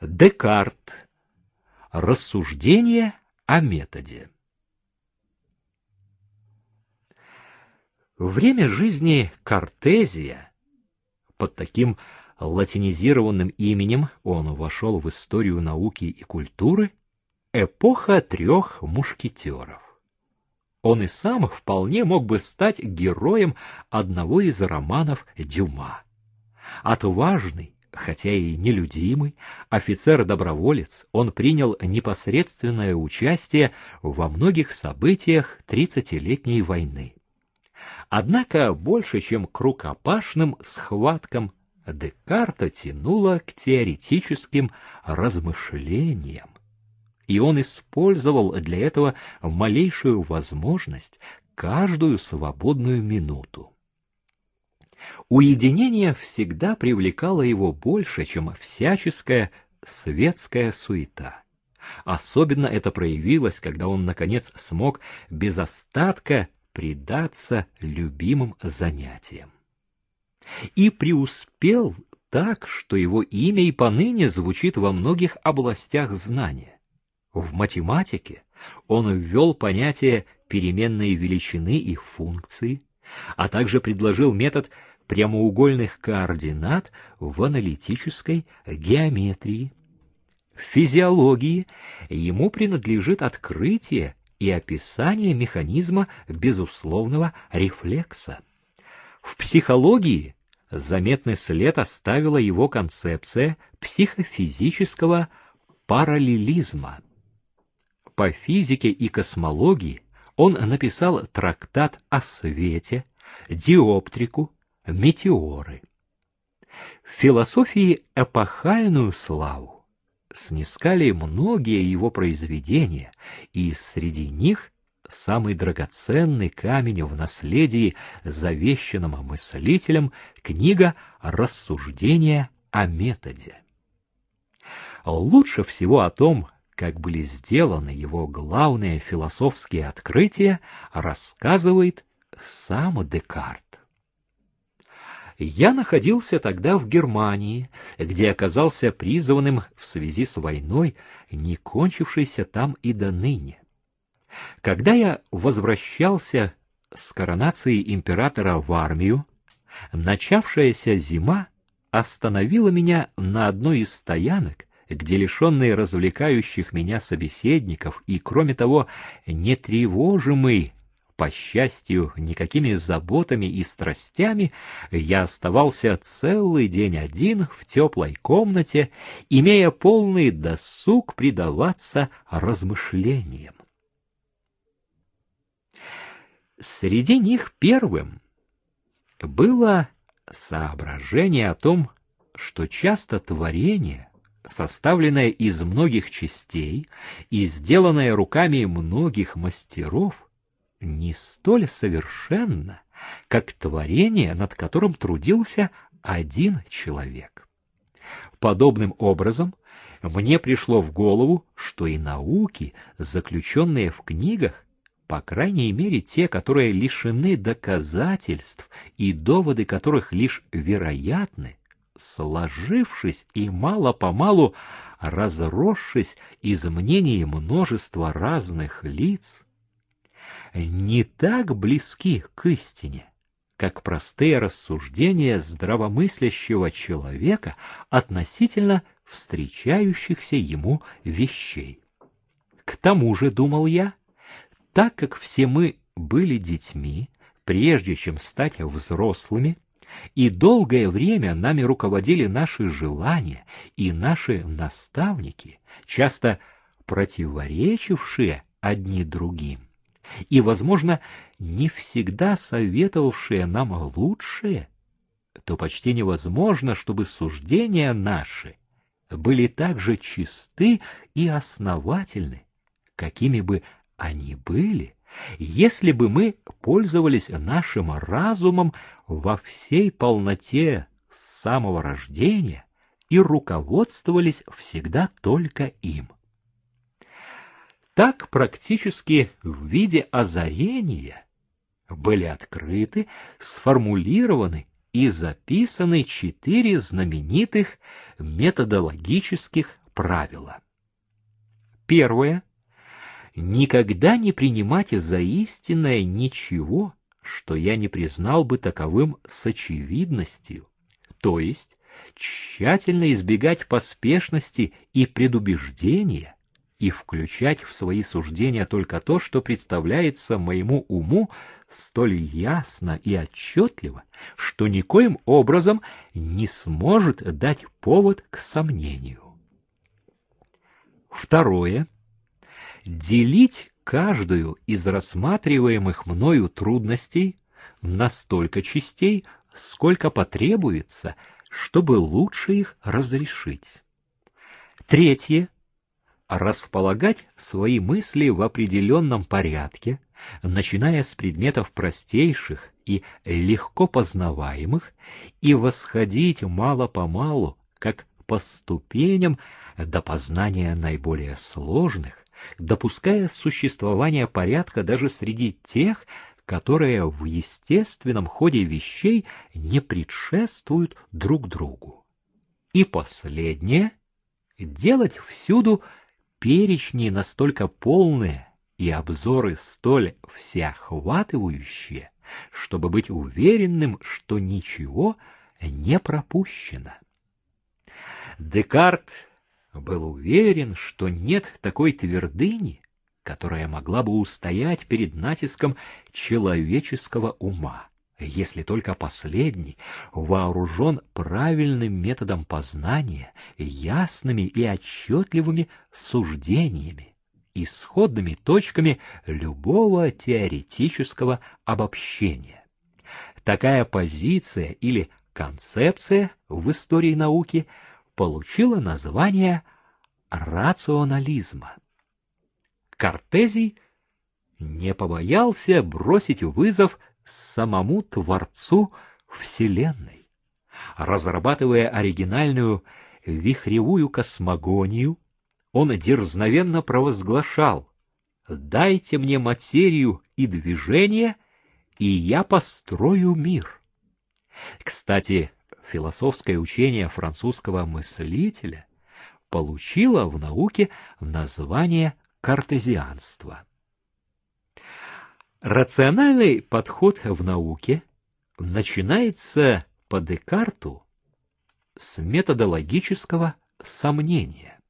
Декарт. Рассуждение о методе. Время жизни Кортезия под таким латинизированным именем он вошел в историю науки и культуры эпоха трех мушкетеров. Он и сам вполне мог бы стать героем одного из романов Дюма. Отважный, хотя и нелюдимый, офицер-доброволец, он принял непосредственное участие во многих событиях тридцатилетней войны. Однако больше, чем к рукопашным схваткам, Декарта тянуло к теоретическим размышлениям, и он использовал для этого малейшую возможность, каждую свободную минуту. Уединение всегда привлекало его больше, чем всяческая светская суета. Особенно это проявилось, когда он, наконец, смог без остатка предаться любимым занятиям. И преуспел так, что его имя и поныне звучит во многих областях знания. В математике он ввел понятие переменной величины и функции, а также предложил метод прямоугольных координат в аналитической геометрии. В физиологии ему принадлежит открытие и описание механизма безусловного рефлекса. В психологии заметный след оставила его концепция психофизического параллелизма. По физике и космологии он написал трактат о свете, диоптрику, метеоры. В философии эпохальную славу снискали многие его произведения, и среди них самый драгоценный камень в наследии, завещанном мыслителем, книга «Рассуждения о методе». Лучше всего о том, как были сделаны его главные философские открытия, рассказывает сам Декарт. Я находился тогда в Германии, где оказался призванным в связи с войной, не кончившейся там и до ныне. Когда я возвращался с коронацией императора в армию, начавшаяся зима остановила меня на одной из стоянок, где лишенные развлекающих меня собеседников и, кроме того, не тревожимый по счастью, никакими заботами и страстями я оставался целый день один в теплой комнате, имея полный досуг предаваться размышлениям. Среди них первым было соображение о том, что часто творение, составленное из многих частей и сделанное руками многих мастеров, не столь совершенно, как творение, над которым трудился один человек. Подобным образом мне пришло в голову, что и науки, заключенные в книгах, по крайней мере те, которые лишены доказательств и доводы которых лишь вероятны, сложившись и мало-помалу разросшись из мнений множества разных лиц, не так близки к истине, как простые рассуждения здравомыслящего человека относительно встречающихся ему вещей. К тому же, думал я, так как все мы были детьми, прежде чем стать взрослыми, и долгое время нами руководили наши желания и наши наставники, часто противоречившие одни другим, и, возможно, не всегда советовавшие нам лучшее, то почти невозможно, чтобы суждения наши были так же чисты и основательны, какими бы они были, если бы мы пользовались нашим разумом во всей полноте с самого рождения и руководствовались всегда только им. Так практически в виде озарения были открыты, сформулированы и записаны четыре знаменитых методологических правила. Первое. Никогда не принимать за истинное ничего, что я не признал бы таковым с очевидностью, то есть тщательно избегать поспешности и предубеждения и включать в свои суждения только то, что представляется моему уму столь ясно и отчетливо, что никоим образом не сможет дать повод к сомнению. Второе. Делить каждую из рассматриваемых мною трудностей на столько частей, сколько потребуется, чтобы лучше их разрешить. Третье. Располагать свои мысли в определенном порядке, начиная с предметов простейших и легко познаваемых, и восходить мало-помалу, как по ступеням до познания наиболее сложных, допуская существование порядка даже среди тех, которые в естественном ходе вещей не предшествуют друг другу. И последнее — делать всюду перечни настолько полные и обзоры столь всеохватывающие, чтобы быть уверенным, что ничего не пропущено. Декарт был уверен, что нет такой твердыни, которая могла бы устоять перед натиском человеческого ума, если только последний вооружен правильным методом познания, ясными и отчетливыми суждениями, исходными точками любого теоретического обобщения. Такая позиция или концепция в истории науки получила название рационализма. Кортезий не побоялся бросить вызов самому Творцу Вселенной. Разрабатывая оригинальную вихревую космогонию, он дерзновенно провозглашал «Дайте мне материю и движение, и я построю мир». Кстати, философское учение французского мыслителя получило в науке название картезианства. Рациональный подход в науке начинается по Декарту с методологического сомнения.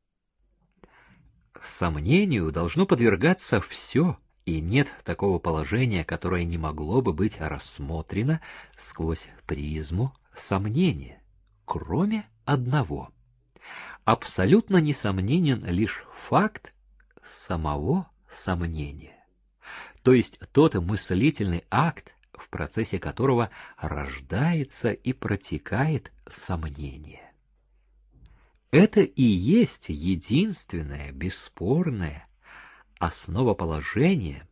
Сомнению должно подвергаться все, и нет такого положения, которое не могло бы быть рассмотрено сквозь призму сомнения, кроме одного. Абсолютно несомненен лишь факт самого сомнения, то есть тот мыслительный акт, в процессе которого рождается и протекает сомнение. Это и есть единственное, бесспорное основоположение,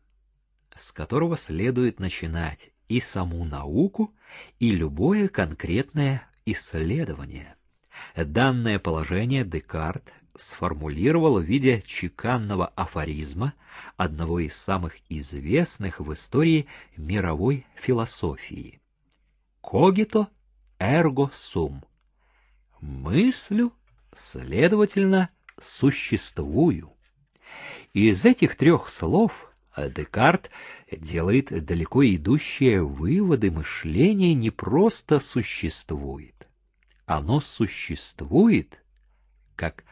с которого следует начинать и саму науку, и любое конкретное исследование. Данное положение Декарт сформулировал в виде чеканного афоризма одного из самых известных в истории мировой философии. «Когито эрго сум» — «мыслю, следовательно, существую». Из этих трех слов Декарт делает далеко идущие выводы мышления не просто существует. Оно существует как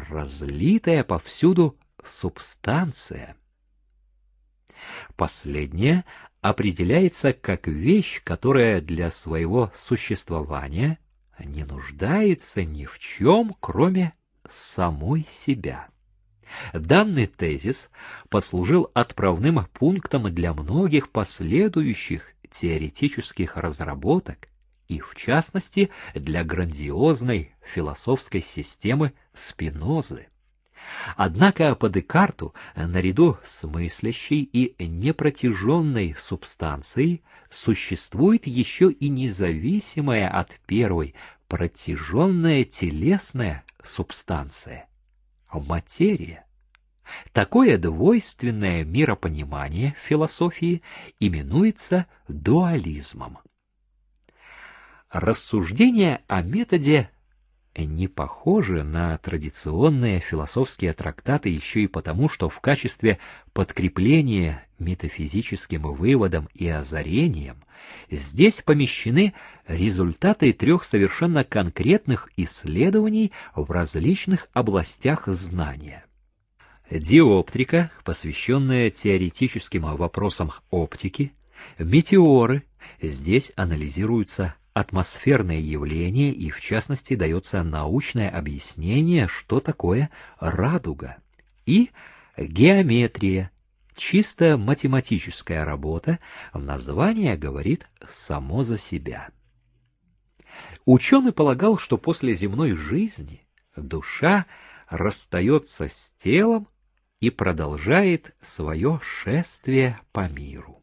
разлитая повсюду субстанция. Последнее определяется как вещь, которая для своего существования не нуждается ни в чем, кроме самой себя. Данный тезис послужил отправным пунктом для многих последующих теоретических разработок и, в частности, для грандиозной философской системы Спинозы. Однако по Декарту, наряду с мыслящей и непротяженной субстанцией, существует еще и независимая от первой протяженная телесная субстанция — материя. Такое двойственное миропонимание философии именуется дуализмом. Рассуждения о методе не похожи на традиционные философские трактаты еще и потому, что в качестве подкрепления метафизическим выводам и озарениям здесь помещены результаты трех совершенно конкретных исследований в различных областях знания. Диоптрика, посвященная теоретическим вопросам оптики, метеоры, здесь анализируются атмосферное явление и, в частности, дается научное объяснение, что такое радуга. И геометрия, чисто математическая работа, название говорит само за себя. Ученый полагал, что после земной жизни душа расстается с телом и продолжает свое шествие по миру.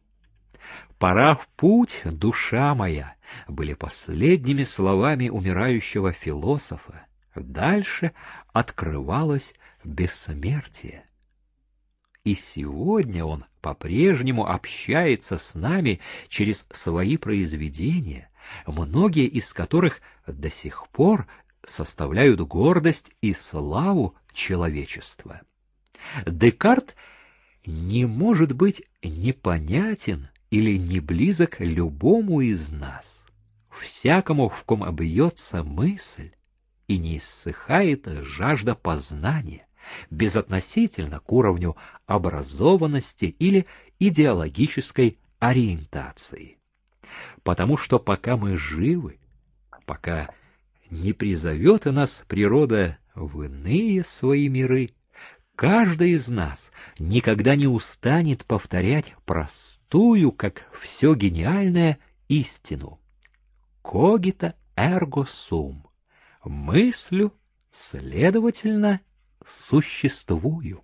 «Пора в путь, душа моя!» были последними словами умирающего философа. Дальше открывалось бессмертие. И сегодня он по-прежнему общается с нами через свои произведения, многие из которых до сих пор составляют гордость и славу человечества. Декарт не может быть непонятен или не близок любому из нас, всякому, в ком обьется мысль, и не иссыхает жажда познания, безотносительно к уровню образованности или идеологической ориентации. Потому что пока мы живы, пока не призовет нас природа в иные свои миры, каждый из нас никогда не устанет повторять простую, как все гениальное, истину. Когита эрго сум. Мыслю, следовательно, существую.